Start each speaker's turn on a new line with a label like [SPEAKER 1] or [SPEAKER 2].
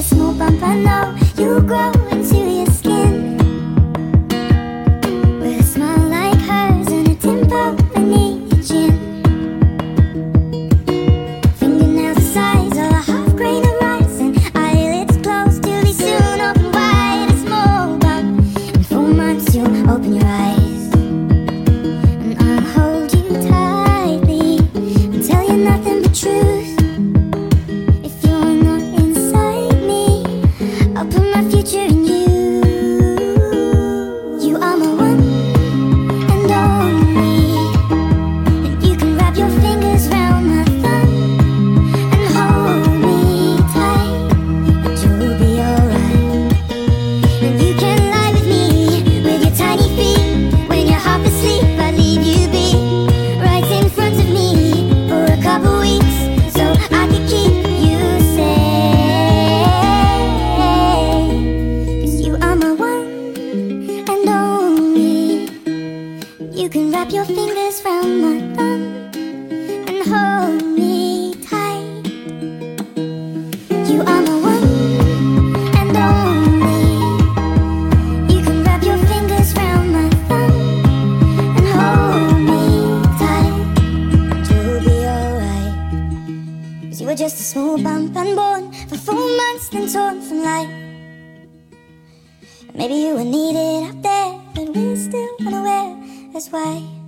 [SPEAKER 1] a small bump, I know you grow into Wrap your fingers round my thumb And hold me tight. You are my one and only. You can wrap your fingers round my thumb And hold me tight. You'll be alright. Cause you were just a small bump unborn For four months then torn from life. Maybe you were needed out there,